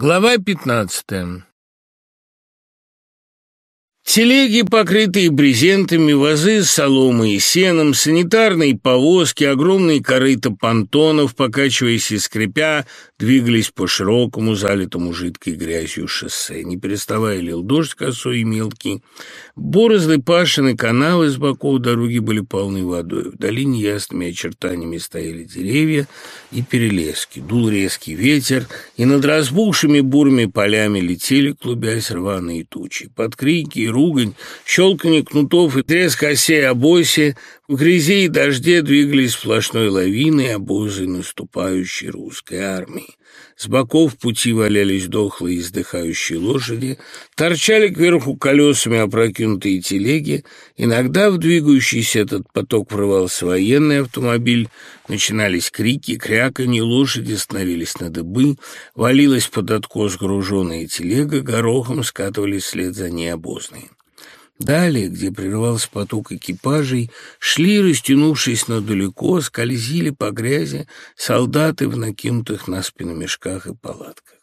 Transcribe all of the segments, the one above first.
Глава пятнадцатая Телеги, покрытые брезентами, вазы с соломой и сеном, санитарные повозки, огромные корыта понтонов, покачиваясь и скрипя, двигались по широкому, залитому жидкой грязью шоссе. Не переставая лил дождь косой и мелкий. Борозды, пашины, канавы с боков дороги были полны водой. В долине ясными очертаниями стояли деревья и перелески. Дул резкий ветер, и над разбухшими бурыми полями летели, клубясь рваные тучи. Под крики и ругань, щелканье кнутов и треск осей обоси в грязи и дожде двигались сплошной лавиной обозы наступающей русской армии. С боков пути валялись дохлые издыхающие лошади, торчали кверху колесами опрокинутые телеги, иногда в двигающийся этот поток врывался военный автомобиль, начинались крики, кряканье, лошади становились на дыбы, валилась под откос груженная телега, горохом скатывались вслед за ней обозные. Далее, где прерывался поток экипажей, шли, растянувшись надалеко, скользили по грязи солдаты в накинутых на спину мешках и палатках.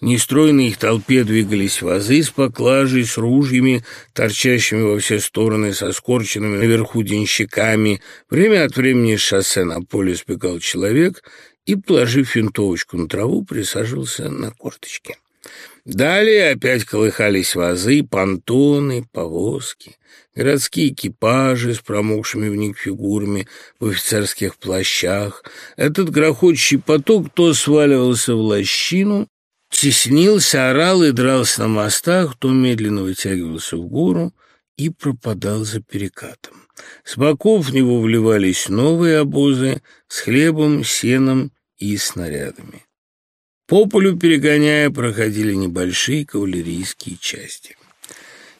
В нестройной их толпе двигались вазы с поклажей, с ружьями, торчащими во все стороны, со скорченными наверху денщиками. Время от времени с шоссе на поле сбегал человек и, положив винтовочку на траву, присаживался на корточке. Далее опять колыхались вазы, понтоны, повозки, городские экипажи с промокшими в них фигурами в офицерских плащах. Этот грохочущий поток то сваливался в лощину, теснился, орал и дрался на мостах, то медленно вытягивался в гору и пропадал за перекатом. С боков в него вливались новые обозы с хлебом, сеном и снарядами. По полю перегоняя проходили небольшие кавалерийские части.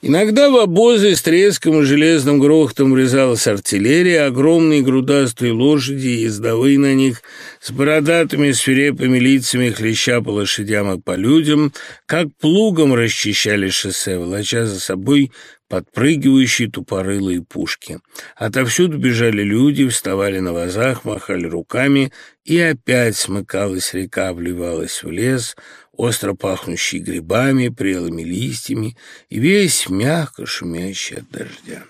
Иногда в обозы с треском и железным грохотом врезалась артиллерия, огромные грудастые лошади и ездовые на них с бородатыми свирепыми лицами, хлеща по лошадям и по людям, как плугом расчищали шоссе, волоча за собой подпрыгивающие тупорылые пушки. Отовсюду бежали люди, вставали на вазах, махали руками, и опять смыкалась река, вливалась в лес, остро пахнущий грибами, прелыми листьями, и весь мягко шумящий от дождя.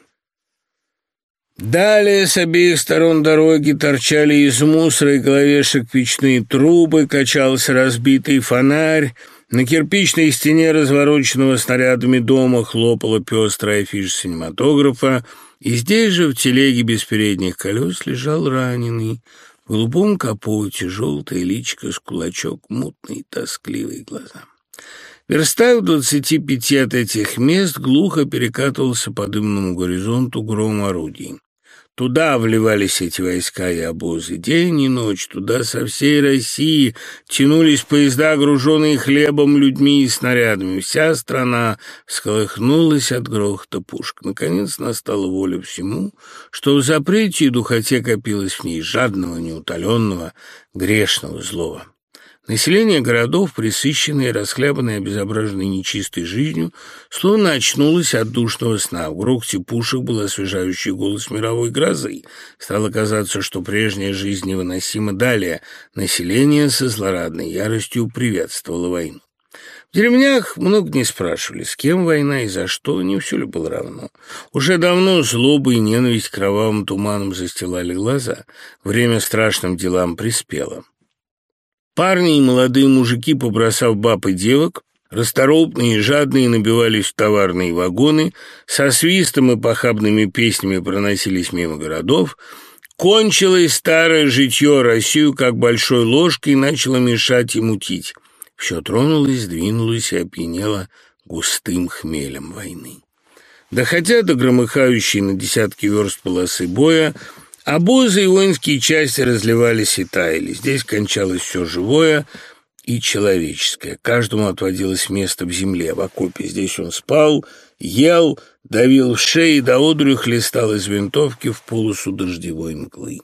Далее с обеих сторон дороги торчали из мусора и головешек печные трубы, качался разбитый фонарь, на кирпичной стене развороченного снарядами дома хлопала пестрая афиша синематографа, и здесь же в телеге без передних колес лежал раненый, в голубом капоте, желтое личико с кулачок, мутные тоскливые глаза. Верстах в двадцати пяти от этих мест глухо перекатывался по дымному горизонту гром орудий. Туда вливались эти войска и обозы. День и ночь туда со всей России тянулись поезда, груженные хлебом, людьми и снарядами. Вся страна всколыхнулась от грохота пушек. Наконец настала воля всему, что в запрете и духоте копилось в ней жадного, неутоленного, грешного злого. Население городов, пресыщенное, расхлябанное, обезображенное нечистой жизнью, словно очнулось от душного сна. В грохте пушек был освежающий голос мировой грозы. Стало казаться, что прежняя жизнь невыносима далее. Население со злорадной яростью приветствовало войну. В деревнях много не спрашивали, с кем война и за что, не все ли было равно. Уже давно злоба и ненависть кровавым туманом застилали глаза. Время страшным делам приспело. Парни и молодые мужики, побросав баб и девок, расторопные и жадные набивались в товарные вагоны, со свистом и похабными песнями проносились мимо городов, Кончилось старое житье, Россию как большой ложкой начало мешать и мутить. Все тронулось, двинулось и опьянело густым хмелем войны. Доходя до громыхающей на десятки верст полосы боя, Обозы и воинские части разливались и таяли. Здесь кончалось все живое и человеческое. Каждому отводилось место в земле, в окопе. Здесь он спал, ел, давил в шеи, до одурю хлестал из винтовки в полосу дождевой мглы.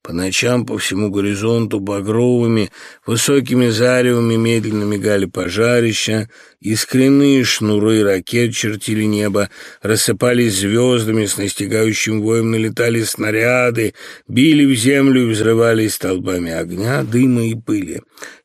По ночам по всему горизонту багровыми, высокими заревами медленно мигали пожарища, искренние шнуры ракет чертили небо, рассыпались звездами, с настигающим воем налетали снаряды, били в землю и взрывались столбами огня, дыма и пыли.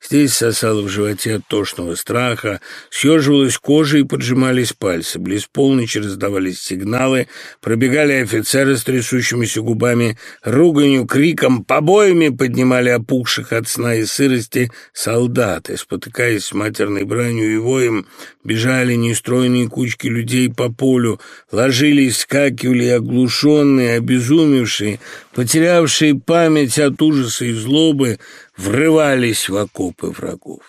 Здесь сосало в животе от тошного страха, съеживалась кожа и поджимались пальцы. Близ полночи раздавались сигналы, пробегали офицеры с трясущимися губами, руганью, криком, побоями поднимали опухших от сна и сырости солдаты. Спотыкаясь с матерной бранью и воем, бежали нестройные кучки людей по полю, ложились, скакивали оглушенные, обезумевшие, потерявшие память от ужаса и злобы, врывались в окопы врагов.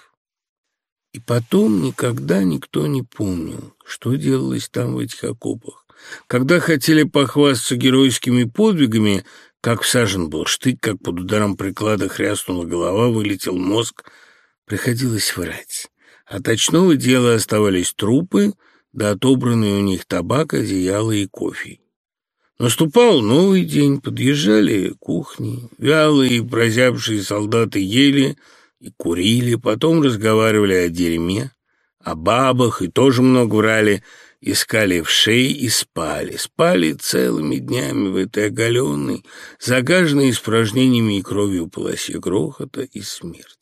И потом никогда никто не помнил, что делалось там в этих окопах. Когда хотели похвастаться геройскими подвигами, как всажен был штык, как под ударом приклада хряснула голова, вылетел мозг, приходилось врать. От очного дела оставались трупы, да отобранные у них табак, одеяло и кофе. Наступал новый день, подъезжали кухни, вялые, прозябшие солдаты ели и курили, потом разговаривали о дерьме, о бабах и тоже много врали, искали в шеи и спали. Спали целыми днями в этой оголенной, загаженной испражнениями и кровью полосе грохота и смерти.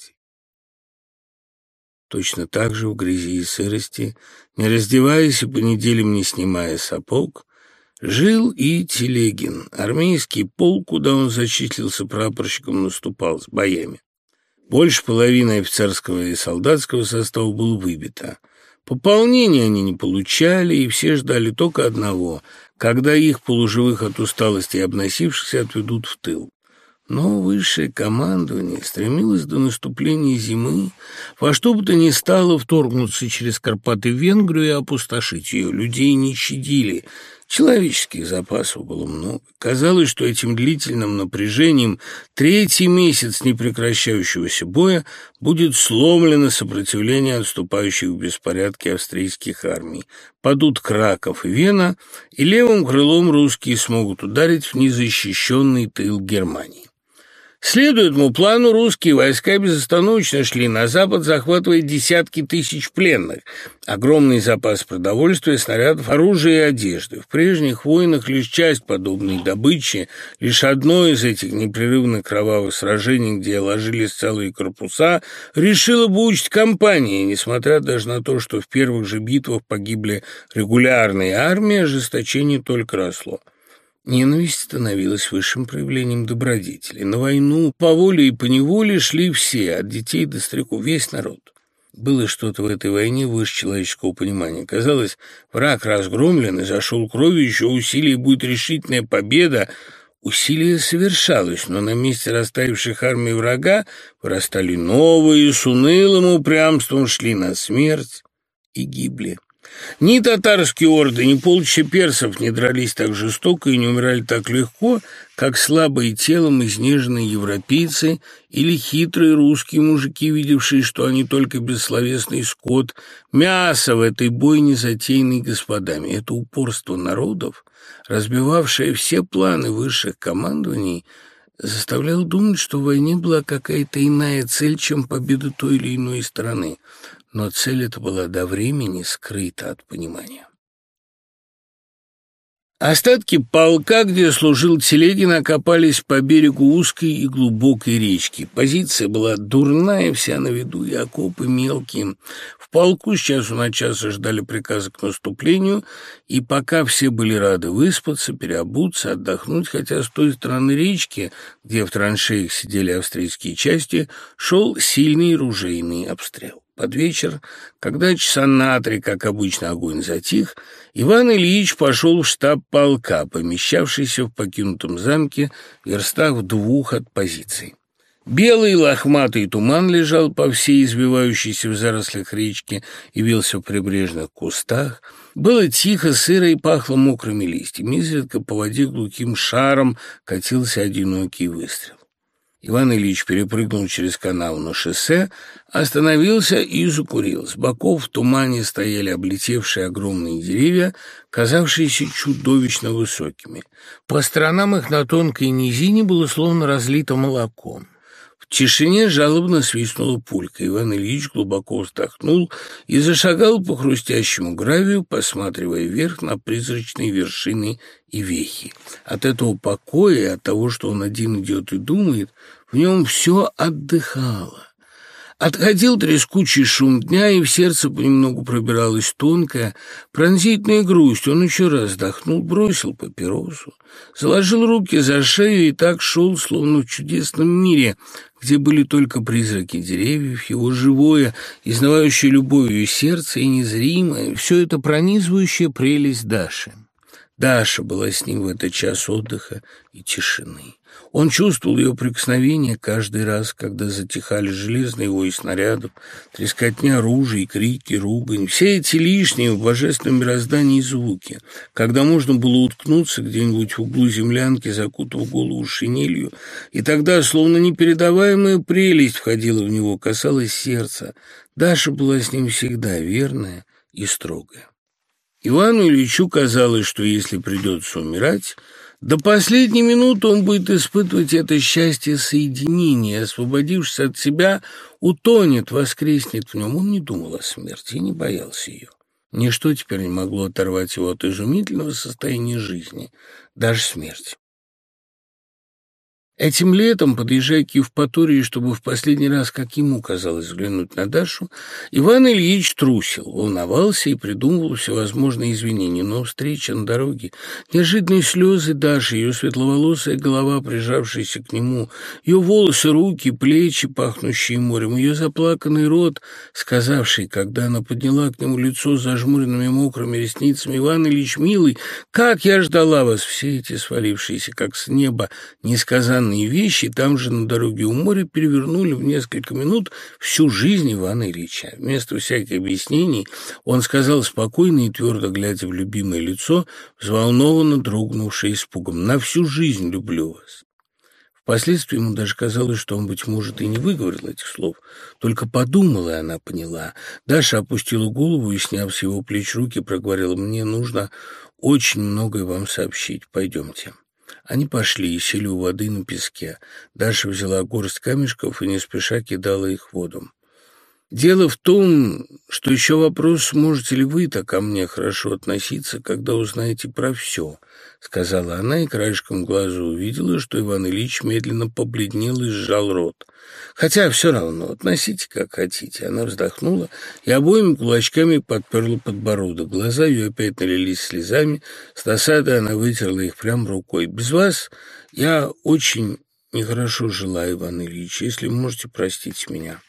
Точно так же в грязи и сырости, не раздеваясь и по неделям не снимая сапог, Жил и Телегин, армейский полк, куда он зачислился прапорщиком, наступал с боями. Больше половины офицерского и солдатского состава было выбито. Пополнения они не получали, и все ждали только одного, когда их, полуживых от усталости и обносившихся, отведут в тыл. Но высшее командование стремилось до наступления зимы во что бы то ни стало вторгнуться через Карпаты в Венгрию и опустошить ее. Людей не щадили – Человеческих запасов было много. Казалось, что этим длительным напряжением третий месяц непрекращающегося боя будет сломлено сопротивление отступающих в беспорядке австрийских армий. Падут Краков и Вена, и левым крылом русские смогут ударить в незащищенный тыл Германии. Следуя этому плану, русские войска безостановочно шли на запад, захватывая десятки тысяч пленных, огромный запас продовольствия, снарядов, оружия и одежды. В прежних войнах лишь часть подобной добычи, лишь одно из этих непрерывных кровавых сражений, где ложились целые корпуса, решило бы учить компании, несмотря даже на то, что в первых же битвах погибли регулярные армии, ожесточение только росло. Ненависть становилась высшим проявлением добродетели. На войну по воле и по неволе шли все, от детей до стариков, весь народ. Было что-то в этой войне выше человеческого понимания. Казалось, враг разгромлен и зашел кровью, еще усилие будет решительная победа. Усилие совершалось, но на месте растаявших армий врага вырастали новые, с унылым упрямством шли на смерть и гибли. Ни татарские орды, ни полчища персов не дрались так жестоко и не умирали так легко, как слабые телом изнеженные европейцы или хитрые русские мужики, видевшие, что они только бессловесный скот, мясо в этой бойне, затеянной господами. Это упорство народов, разбивавшее все планы высших командований, заставляло думать, что в войне была какая-то иная цель, чем победа той или иной страны но цель эта была до времени скрыта от понимания. Остатки полка, где служил Телегин, окопались по берегу узкой и глубокой речки. Позиция была дурная, вся на виду, и окопы мелкие. В полку с часу на час ждали приказа к наступлению, и пока все были рады выспаться, переобуться, отдохнуть, хотя с той стороны речки, где в траншеях сидели австрийские части, шел сильный ружейный обстрел. Под вечер, когда часа на три, как обычно, огонь затих, Иван Ильич пошел в штаб полка, помещавшийся в покинутом замке в верстах в двух от позиций. Белый лохматый туман лежал по всей извивающейся в зарослях речки и вился в прибрежных кустах. Было тихо, сыро и пахло мокрыми листьями. Изредка по воде глухим шаром катился одинокий выстрел. Иван Ильич перепрыгнул через канал на шоссе, остановился и закурил. С боков в тумане стояли облетевшие огромные деревья, казавшиеся чудовищно высокими. По сторонам их на тонкой низине было словно разлито молоком. В тишине жалобно свистнула пулька. Иван Ильич глубоко вздохнул и зашагал по хрустящему гравию, посматривая вверх на призрачные вершины и вехи. От этого покоя от того, что он один идет и думает, в нем все отдыхало. Отходил трескучий шум дня, и в сердце понемногу пробиралась тонкая, пронзительная грусть. Он еще раз вздохнул, бросил папиросу, заложил руки за шею и так шел, словно в чудесном мире, где были только призраки деревьев, его живое, изнывающее любовью сердце и незримое, все это пронизывающая прелесть Даши. Даша была с ним в этот час отдыха и тишины. Он чувствовал ее прикосновение каждый раз, когда затихали железные вой снарядов, трескотня оружия, крики, ругань. Все эти лишние в божественном мироздании звуки, когда можно было уткнуться где-нибудь в углу землянки, закутав голову шинелью, и тогда, словно непередаваемая прелесть входила в него, касалась сердца. Даша была с ним всегда верная и строгая. Ивану Ильичу казалось, что если придется умирать, до последней минуты он будет испытывать это счастье соединения, освободившись от себя, утонет, воскреснет в нем. Он не думал о смерти и не боялся ее. Ничто теперь не могло оторвать его от изумительного состояния жизни, даже смерть. Этим летом, подъезжая к Евпатории, чтобы в последний раз, как ему казалось, взглянуть на Дашу, Иван Ильич трусил, волновался и придумывал всевозможные извинения. Но встреча на дороге, неожиданные слезы Даши, ее светловолосая голова, прижавшаяся к нему, ее волосы, руки, плечи, пахнущие морем, ее заплаканный рот, сказавший, когда она подняла к нему лицо с зажмуренными мокрыми ресницами, «Иван Ильич, милый, как я ждала вас!» Все эти свалившиеся, как с неба, несказанные странные вещи там же на дороге у моря перевернули в несколько минут всю жизнь Ивана Ильича. Вместо всяких объяснений он сказал спокойно и твердо, глядя в любимое лицо, взволнованно дрогнувшее испугом, «На всю жизнь люблю вас». Впоследствии ему даже казалось, что он, быть может, и не выговорил этих слов. Только подумала, и она поняла. Даша опустила голову и, сняв с его плеч руки, проговорила, «Мне нужно очень многое вам сообщить. Пойдемте». Они пошли и сели у воды на песке. Даша взяла горсть камешков и не спеша кидала их в воду. Дело в том, что еще вопрос, сможете ли вы так ко мне хорошо относиться, когда узнаете про все, — сказала она, и краешком глаза увидела, что Иван Ильич медленно побледнел и сжал рот. Хотя все равно, относите как хотите. Она вздохнула и обоими кулачками подперла подбородок. Глаза ее опять налились слезами. С досадой она вытерла их прям рукой. «Без вас я очень нехорошо жила, Иван Ильич, если можете простить меня».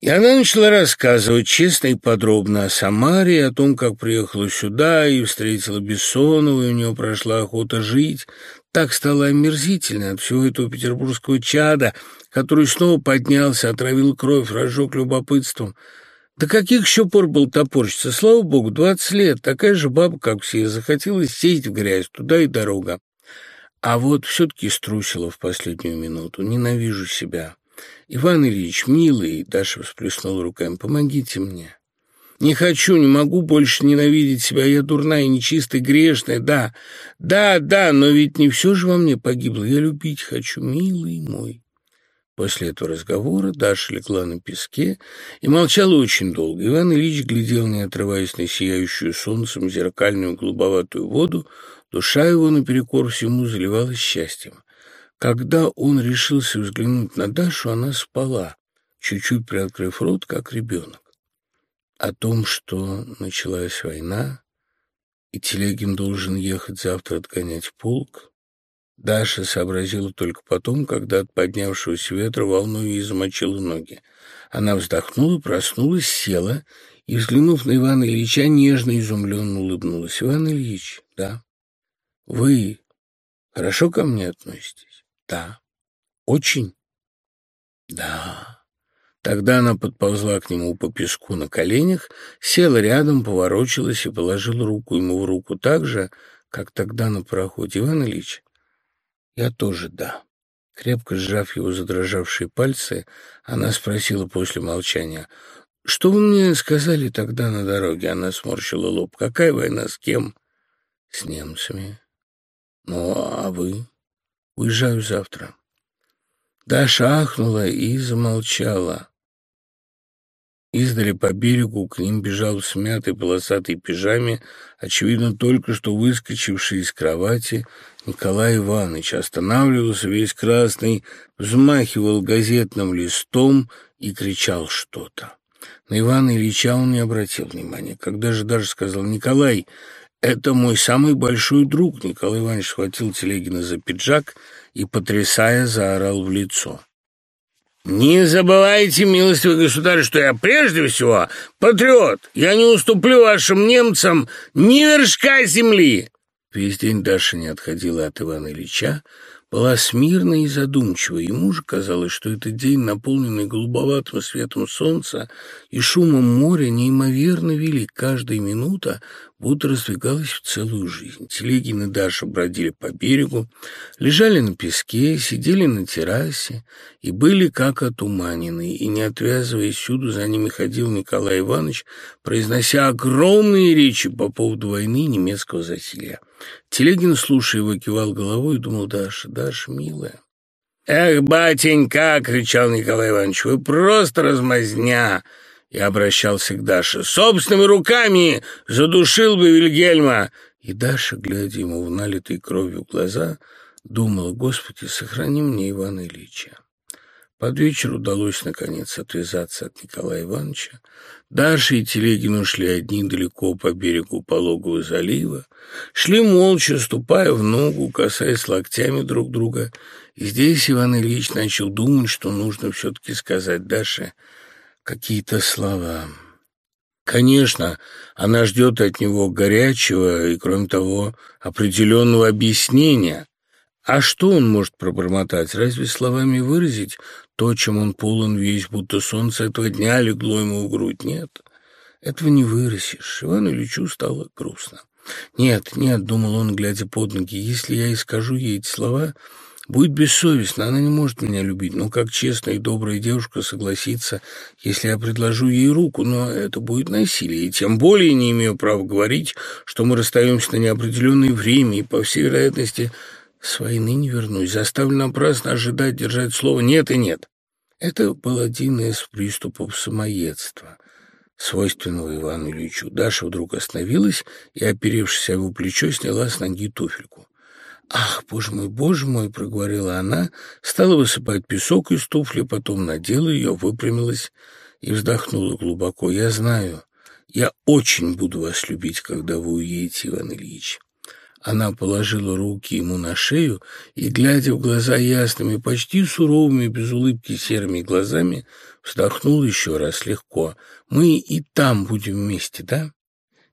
И она начала рассказывать честно и подробно о Самаре, о том, как приехала сюда и встретила Бессонова, и у нее прошла охота жить. Так стало омерзительно от всего этого петербургского чада, который снова поднялся, отравил кровь, разжег любопытством. До каких еще пор был топорщиться? Слава богу, двадцать лет, такая же баба, как все, захотелось сесть в грязь, туда и дорога. А вот все-таки струсила в последнюю минуту. Ненавижу себя. «Иван Ильич, милый!» — Даша всплеснула руками. «Помогите мне!» «Не хочу, не могу больше ненавидеть себя. Я дурная, нечистая, грешная. Да, да, да, но ведь не все же во мне погибло. Я любить хочу, милый мой!» После этого разговора Даша легла на песке и молчала очень долго. Иван Ильич глядел, не отрываясь на сияющую солнцем зеркальную голубоватую воду. Душа его наперекор всему заливалась счастьем. Когда он решился взглянуть на Дашу, она спала, чуть-чуть приоткрыв рот, как ребенок. О том, что началась война, и Телегин должен ехать завтра отгонять полк, Даша сообразила только потом, когда от поднявшегося ветра волной ей замочила ноги. Она вздохнула, проснулась, села и, взглянув на Ивана Ильича, нежно изумленно улыбнулась. «Иван Ильич, да, вы хорошо ко мне относитесь?» Да. Очень? Да. Тогда она подползла к нему по песку на коленях, села рядом, поворочилась и положила руку ему в руку так же, как тогда на пароходе. Иван Ильич, я тоже да. Крепко сжав его задрожавшие пальцы, она спросила после молчания, «Что вы мне сказали тогда на дороге?» Она сморщила лоб. «Какая война? С кем?» «С немцами». «Ну, а вы?» «Уезжаю завтра». Даша ахнула и замолчала. Издали по берегу к ним бежал в смятой полосатой пижаме, очевидно, только что выскочивший из кровати Николай Иванович. Останавливался весь красный, взмахивал газетным листом и кричал что-то. На Ивана Ильича он не обратил внимания. Когда же даже сказал «Николай, это мой самый большой друг», Николай Иванович схватил Телегина за пиджак и, потрясая, заорал в лицо. «Не забывайте, милостивый государь, что я прежде всего патриот. Я не уступлю вашим немцам ни вершка земли!» Весь день Даша не отходила от Ивана Ильича, была смирна и задумчива. Ему же казалось, что этот день, наполненный голубоватым светом солнца и шумом моря, неимоверно велик. Каждая минута будто раздвигалась в целую жизнь. Телегин и Даша бродили по берегу, лежали на песке, сидели на террасе и были как отуманены. И, не отвязываясь всюду, за ними ходил Николай Иванович, произнося огромные речи по поводу войны немецкого засилия. Телегин, слушая его, кивал головой и думал, Даша, Даша, милая. «Эх, батенька!» — кричал Николай Иванович, «вы просто размазня!» И обращался к Даше. «Собственными руками задушил бы Вильгельма!» И Даша, глядя ему в налитые кровью глаза, думала, «Господи, сохрани мне Ивана Ильича». Под вечер удалось, наконец, отвязаться от Николая Ивановича. Даша и Телегин ушли одни далеко по берегу пологого залива, шли молча, ступая в ногу, касаясь локтями друг друга. И здесь Иван Ильич начал думать, что нужно все-таки сказать Даше какие-то слова. Конечно, она ждет от него горячего и, кроме того, определенного объяснения. А что он может пробормотать? Разве словами выразить то, чем он полон весь, будто солнце этого дня легло ему в грудь? Нет, этого не выросишь. Ивану Ильичу стало грустно. «Нет, нет», — думал он, глядя под ноги, — «если я и скажу ей эти слова, будет бессовестно, она не может меня любить. Но как честная и добрая девушка согласится, если я предложу ей руку, но это будет насилие, и тем более не имею права говорить, что мы расстаемся на неопределенное время, и, по всей вероятности, с войны не вернусь, заставлю напрасно ожидать, держать слово «нет» и «нет». Это был один из приступов самоедства, свойственного Ивану Ильичу. Даша вдруг остановилась и, оперевшись о его плечо, сняла с ноги туфельку. «Ах, боже мой, боже мой!» — проговорила она, стала высыпать песок из туфли, потом надела ее, выпрямилась и вздохнула глубоко. «Я знаю, я очень буду вас любить, когда вы уедете, Иван Ильич». Она положила руки ему на шею и, глядя в глаза ясными, почти суровыми, без улыбки серыми глазами, вздохнула еще раз легко. «Мы и там будем вместе, да?»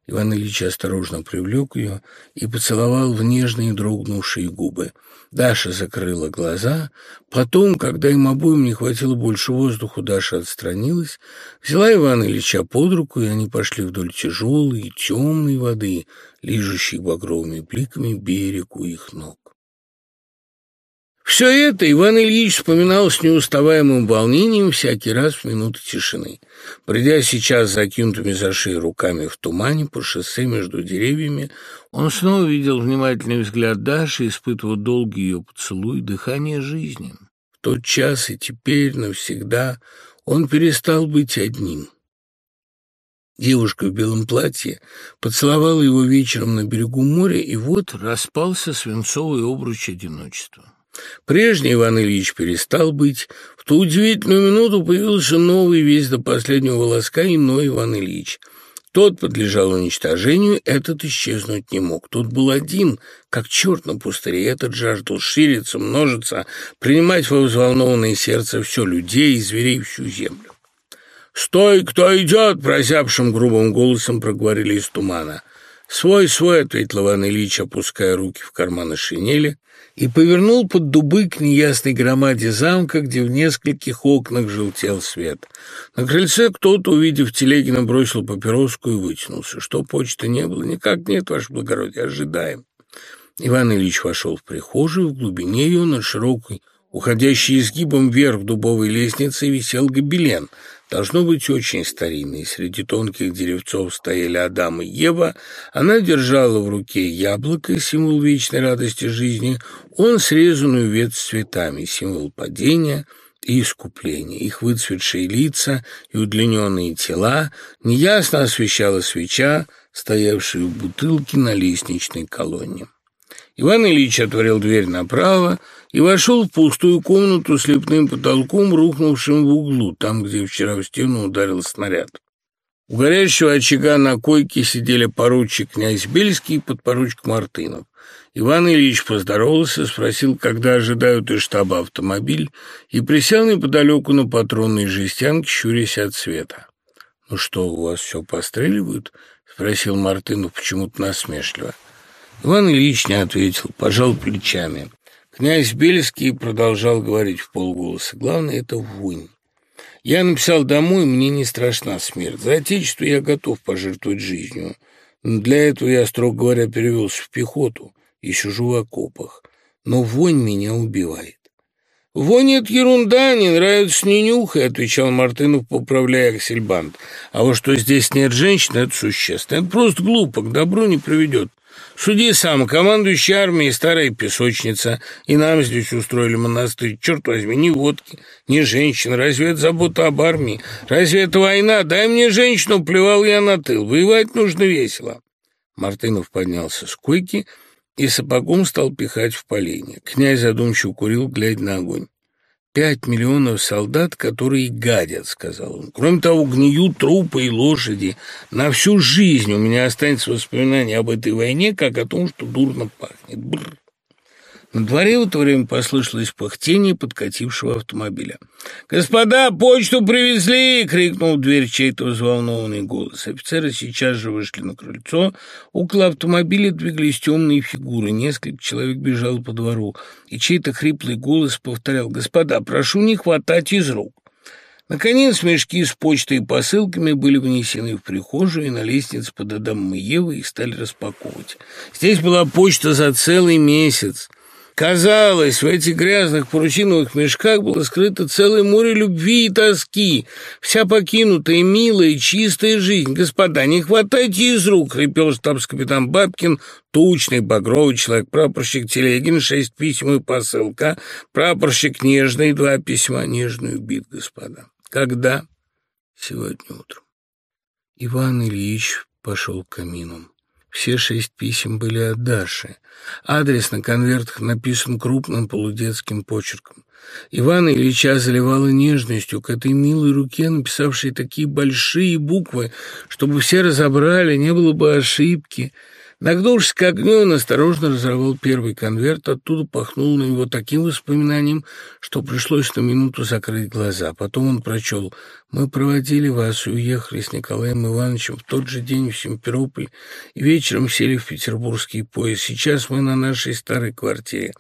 Иван Ильич осторожно привлек ее и поцеловал в нежные дрогнувшие губы. Даша закрыла глаза. Потом, когда им обоим не хватило больше воздуха, Даша отстранилась, взяла Ивана Ильича под руку, и они пошли вдоль тяжелой и темной воды, лижущей багровыми бликами берег у их ног. Все это Иван Ильич вспоминал с неуставаемым волнением всякий раз в минуты тишины. Придя сейчас закинутыми за шею руками в тумане по шоссе между деревьями, он снова видел внимательный взгляд Даши, испытывал долгий ее поцелуй, дыхание жизни. В тот час и теперь навсегда он перестал быть одним. Девушка в белом платье поцеловала его вечером на берегу моря, и вот распался свинцовый обруч одиночества. Прежний Иван Ильич перестал быть. В ту удивительную минуту появился новый, весь до последнего волоска, иной Иван Ильич. Тот подлежал уничтожению, этот исчезнуть не мог. Тот был один, как черт на пустыре. Этот жаждал шириться, множиться, принимать во взволнованное сердце все людей и зверей, всю землю. «Стой, кто идет!» — прозябшим грубым голосом проговорили из тумана. «Свой, свой», — ответил Иван Ильич, опуская руки в карманы шинели, и повернул под дубы к неясной громаде замка, где в нескольких окнах желтел свет. На крыльце кто-то, увидев Телегина, бросил папироску и вытянулся. Что почты не было? Никак нет, ваше благородие, ожидаем. Иван Ильич вошел в прихожую, в глубине ее, над широкой Уходящий изгибом вверх дубовой лестницы висел гобелен, должно быть очень старинный. Среди тонких деревцов стояли Адам и Ева. Она держала в руке яблоко, символ вечной радости жизни, он срезанную ветвь с цветами, символ падения и искупления. Их выцветшие лица и удлиненные тела неясно освещала свеча, стоявшая в бутылке на лестничной колонне. Иван Ильич отворил дверь направо и вошел в пустую комнату с лепным потолком, рухнувшим в углу, там, где вчера в стену ударил снаряд. У горящего очага на койке сидели поручик князь Бельский и подпоручик Мартынов. Иван Ильич поздоровался, спросил, когда ожидают из штаба автомобиль, и присел неподалеку на патронной жестянке, щурясь от света. «Ну что, у вас все постреливают?» — спросил Мартынов почему-то насмешливо. Иван Ильич не ответил, пожал плечами. Князь Бельский продолжал говорить в полголоса. Главное — это вонь. Я написал домой, мне не страшна смерть. За отечество я готов пожертвовать жизнью. Но для этого я, строго говоря, перевелся в пехоту и сижу в окопах. Но вонь меня убивает. «Вонь — это ерунда, не нравится, не нюхай», — отвечал Мартынов, поправляя аксельбант. «А вот что здесь нет женщин, это существенно. Это просто глупо, к добру не приведет. Суди сам, командующий армией старая песочница, и нам здесь устроили монастырь. Черт возьми, ни водки, ни женщин. Разве это забота об армии? Разве это война? Дай мне женщину, плевал я на тыл. Воевать нужно весело. Мартынов поднялся с койки и сапогом стал пихать в поленье. Князь задумчиво курил, глядя на огонь. «Пять миллионов солдат, которые гадят», — сказал он. «Кроме того, гниют трупы и лошади. На всю жизнь у меня останется воспоминание об этой войне, как о том, что дурно пахнет. Бррр». На дворе в это время послышалось пыхтение подкатившего автомобиля. «Господа, почту привезли!» — крикнул в дверь чей-то взволнованный голос. Офицеры сейчас же вышли на крыльцо. Около автомобиля двигались темные фигуры. Несколько человек бежало по двору, и чей-то хриплый голос повторял «Господа, прошу не хватать из рук!» Наконец, мешки с почтой и посылками были внесены в прихожую, и на лестнице под Адамом и Евой их стали распаковывать. Здесь была почта за целый месяц. Казалось, в этих грязных парусиновых мешках было скрыто целое море любви и тоски. Вся покинутая, милая, чистая жизнь. Господа, не хватайте из рук, хрипел штабс-капитан Бабкин, тучный, багровый человек, прапорщик Телегин, шесть писем и посылка, прапорщик Нежный, два письма, Нежный убит, господа. Когда? Сегодня утром. Иван Ильич пошел к камину. Все шесть писем были от Даши. Адрес на конвертах написан крупным полудетским почерком. Ивана Ильича заливала нежностью к этой милой руке, написавшей такие большие буквы, чтобы все разобрали, не было бы ошибки — Нагнувшись к огню, он осторожно разорвал первый конверт, оттуда пахнул на него таким воспоминанием, что пришлось на минуту закрыть глаза. Потом он прочел «Мы проводили вас и уехали с Николаем Ивановичем в тот же день в Симферополь и вечером сели в петербургский поезд. Сейчас мы на нашей старой квартире.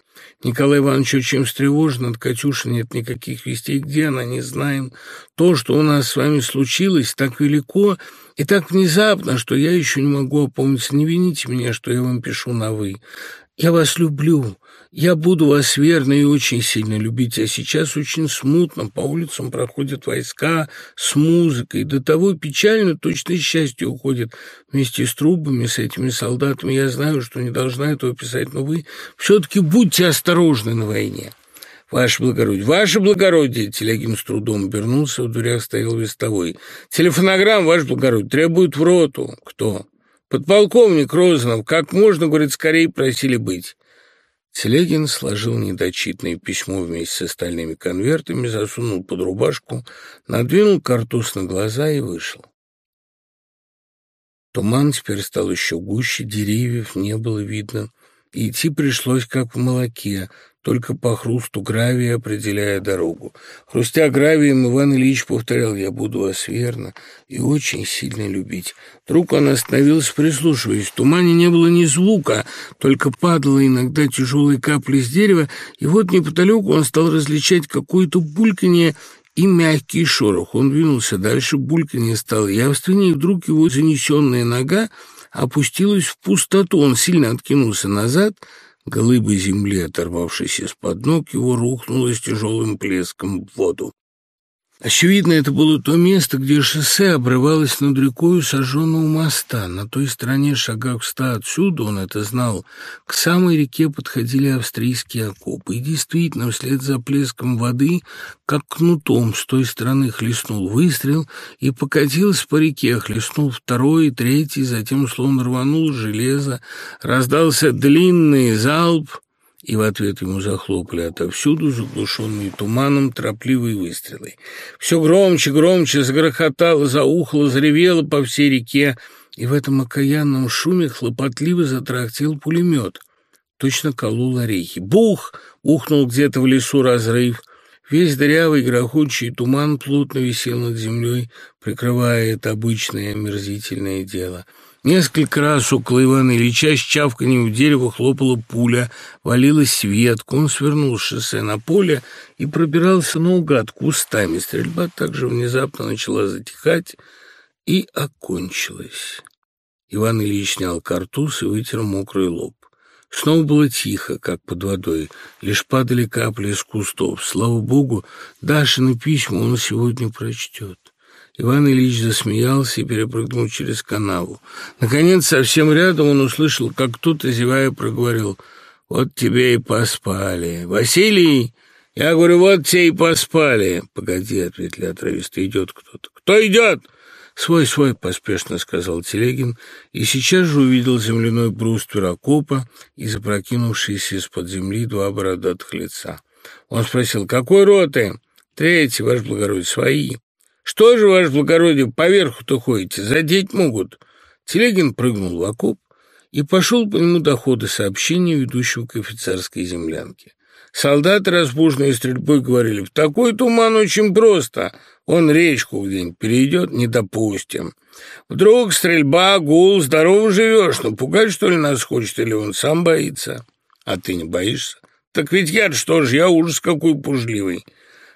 Николай Иванович очень встревожен, от Катюши нет никаких вестей, где она, не знаем. То, что у нас с вами случилось, так велико и так внезапно, что я еще не могу опомниться. Не вините меня, что я вам пишу на «вы». Я вас люблю, я буду вас верно и очень сильно любить, а сейчас очень смутно, по улицам проходят войска с музыкой, до того печально, точно счастье уходит вместе с трубами, с этими солдатами. Я знаю, что не должна этого писать, но вы все-таки будьте осторожны на войне. «Ваше благородие! Ваше благородие!» Телегин с трудом обернулся, в дверях стоял вестовой. «Телефонограмм, ваше благородие, требует в роту». «Кто?» «Подполковник Розанов. Как можно, говорит, скорее просили быть». Телегин сложил недочитанное письмо вместе с остальными конвертами, засунул под рубашку, надвинул картуз на глаза и вышел. Туман теперь стал еще гуще, деревьев не было видно. Идти пришлось, как в молоке, только по хрусту гравия определяя дорогу. Хрустя гравием, Иван Ильич повторял «Я буду вас верно и очень сильно любить». Вдруг он остановился, прислушиваясь. В тумане не было ни звука, только падала иногда тяжелые капли с дерева, и вот неподалеку он стал различать какое-то бульканье и мягкий шорох. Он двинулся дальше, бульканье стало явственнее, и вдруг его занесенная нога опустилась в пустоту. Он сильно откинулся назад — Глыба земли, оторвавшись из-под ног, его рухнула с тяжелым плеском в воду. Очевидно, это было то место, где шоссе обрывалось над рекой сожженного моста. На той стороне, шагах в ста отсюда, он это знал, к самой реке подходили австрийские окопы. И действительно, вслед за плеском воды, как кнутом, с той стороны хлестнул выстрел и покатился по реке, хлестнул второй, третий, затем словно рванул железо, раздался длинный залп, и в ответ ему захлопали отовсюду, заглушенные туманом, торопливые выстрелы. Все громче, громче загрохотало, заухало, заревело по всей реке, и в этом окаянном шуме хлопотливо затрактил пулемет. Точно колол орехи. Бух! Ухнул где-то в лесу разрыв. Весь дырявый грохочий туман плотно висел над землей, прикрывая это обычное омерзительное дело — Несколько раз около Ивана Ильича с чавканьем в дерево хлопала пуля, валилась ветка. Он свернул с шоссе на поле и пробирался наугад кустами. Стрельба также внезапно начала затихать и окончилась. Иван Ильич снял картуз и вытер мокрый лоб. Снова было тихо, как под водой, лишь падали капли из кустов. Слава богу, Дашины письма он сегодня прочтет. Иван Ильич засмеялся и перепрыгнул через канаву. Наконец, совсем рядом он услышал, как кто-то, зевая, проговорил «Вот тебе и поспали». «Василий!» Я говорю, вот те и поспали. Погоди, ответили отрывисто, идет кто-то. Кто идет? Свой, свой, поспешно сказал Телегин, и сейчас же увидел земляной бруствер окопа и запрокинувшиеся из-под земли два бородатых лица. Он спросил, какой роты? Третий, ваш благородие, свои. Что же, ваше благородие, поверху-то ходите? Задеть могут. Телегин прыгнул в окоп и пошел по нему до хода сообщения, ведущего к офицерской землянке. Солдаты, разбуженные стрельбой, говорили, в такой туман очень просто. Он речку где-нибудь перейдет, не допустим. Вдруг стрельба, гул, здорово живешь. Ну, пугать, что ли, нас хочет, или он сам боится? А ты не боишься? Так ведь я что ж, я ужас какой пужливый.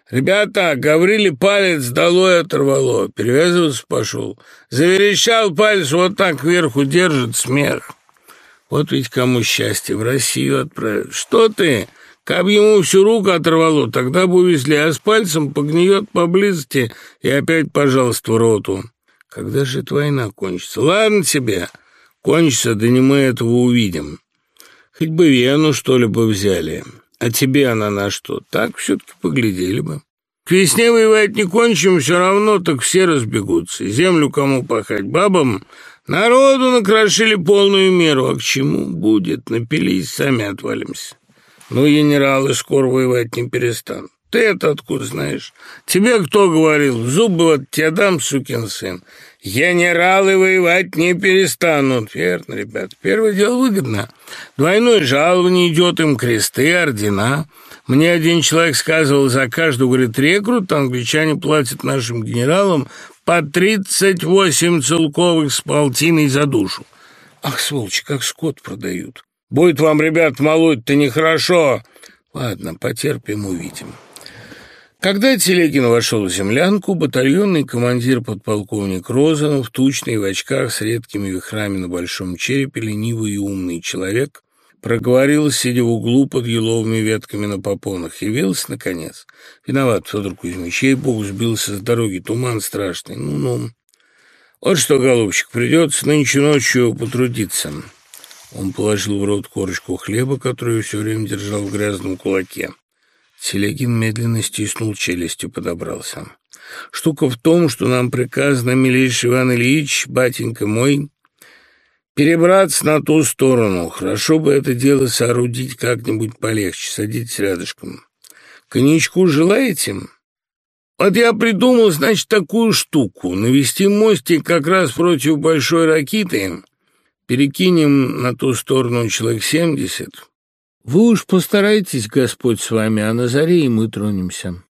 «Ребята, Гавриле палец долой оторвало, перевязываться пошел. Заверещал палец, вот так кверху держит смех. Вот ведь кому счастье, в Россию отправят. Что ты? Каб ему всю руку оторвало, тогда бы увезли, а с пальцем погниет поблизости и опять, пожалуйста, в роту. Когда же эта война кончится? Ладно тебе, кончится, да не мы этого увидим. Хоть бы Вену, что ли, бы взяли». А тебе она на что? Так все-таки поглядели бы. К весне воевать не кончим, все равно так все разбегутся. Землю кому пахать? Бабам? Народу накрошили полную меру. А к чему будет? Напились, сами отвалимся. Ну, генералы скоро воевать не перестанут. Ты это откуда знаешь? Тебе кто говорил? Зубы вот тебе дам, сукин сын. Генералы воевать не перестанут. Верно, ребят. Первое дело выгодно. Двойное жалование идет им, кресты, ордена. Мне один человек сказывал, за каждую, говорит, рекрут англичане платят нашим генералам по тридцать восемь целковых с полтиной за душу. Ах, сволочи, как скот продают. Будет вам, ребят, молоть-то нехорошо. Ладно, потерпим, увидим. Когда Телегин вошел в землянку, батальонный командир подполковник Розанов, тучный в очках с редкими вихрами на большом черепе, ленивый и умный человек, проговорил, сидя в углу под еловыми ветками на попонах, явился, наконец. Виноват, Федор Кузьмич, ей-богу, сбился с дороги, туман страшный, ну-ну. Вот что, голубчик, придется нынче ночью потрудиться. Он положил в рот корочку хлеба, которую все время держал в грязном кулаке. Селегин медленно стиснул челюсть и подобрался. «Штука в том, что нам приказано, милейший Иван Ильич, батенька мой, перебраться на ту сторону. Хорошо бы это дело соорудить как-нибудь полегче. Садитесь рядышком. Коньячку желаете?» Вот я придумал, значит, такую штуку. Навести мостик как раз против большой ракеты. Перекинем на ту сторону человек семьдесят. Вы уж постарайтесь, Господь с вами, а на заре и мы тронемся.